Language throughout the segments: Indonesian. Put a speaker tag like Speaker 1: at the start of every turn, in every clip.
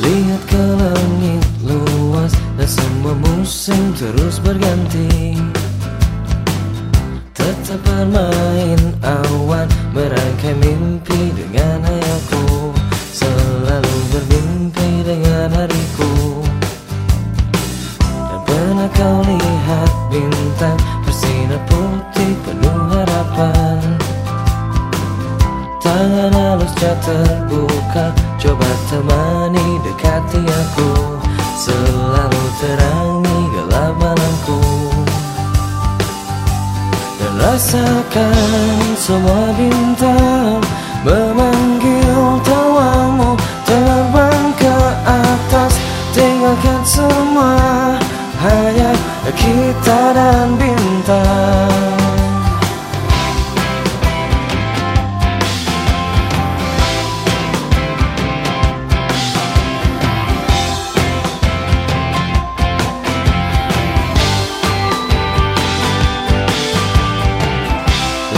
Speaker 1: Lihat ke langit luas Dan semua musim terus berganti. Tetap bermain awan Merangkai mimpi dengan hayalku Selalu bermimpi dengan hariku. Dan pernah kau lihat bintang Bersinar putih penuh harapan. Tangan terbuka. Coba temani dekati aku Selalu terangi gelap malamku Dan rasakan semua bintang. Memanggil tawamu Terbang ke atas. Tinggalkan semua. Hanya kita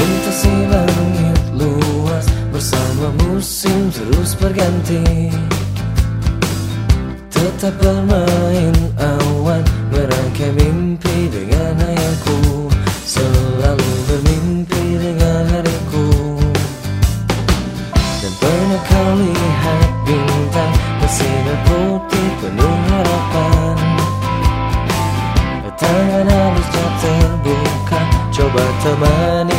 Speaker 1: Lintasi langit luas Bersama musim terus berganti. Tetap bermain awan Merangkai mimpi dengan hayalku Selalu bermimpi dengan hariku Dan pernah kau lihat bintang Bersinar putih penuh harapan. Tangan halusnya terbuka Coba temani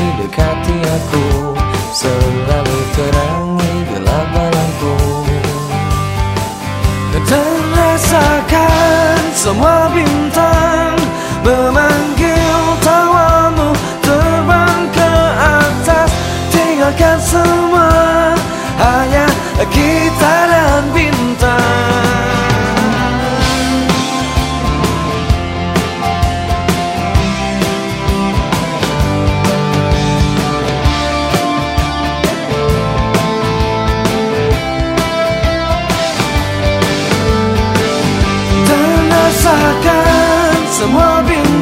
Speaker 1: semua bintang Memanggil tawamu Terbang ke atas. Tinggalkan semua I'm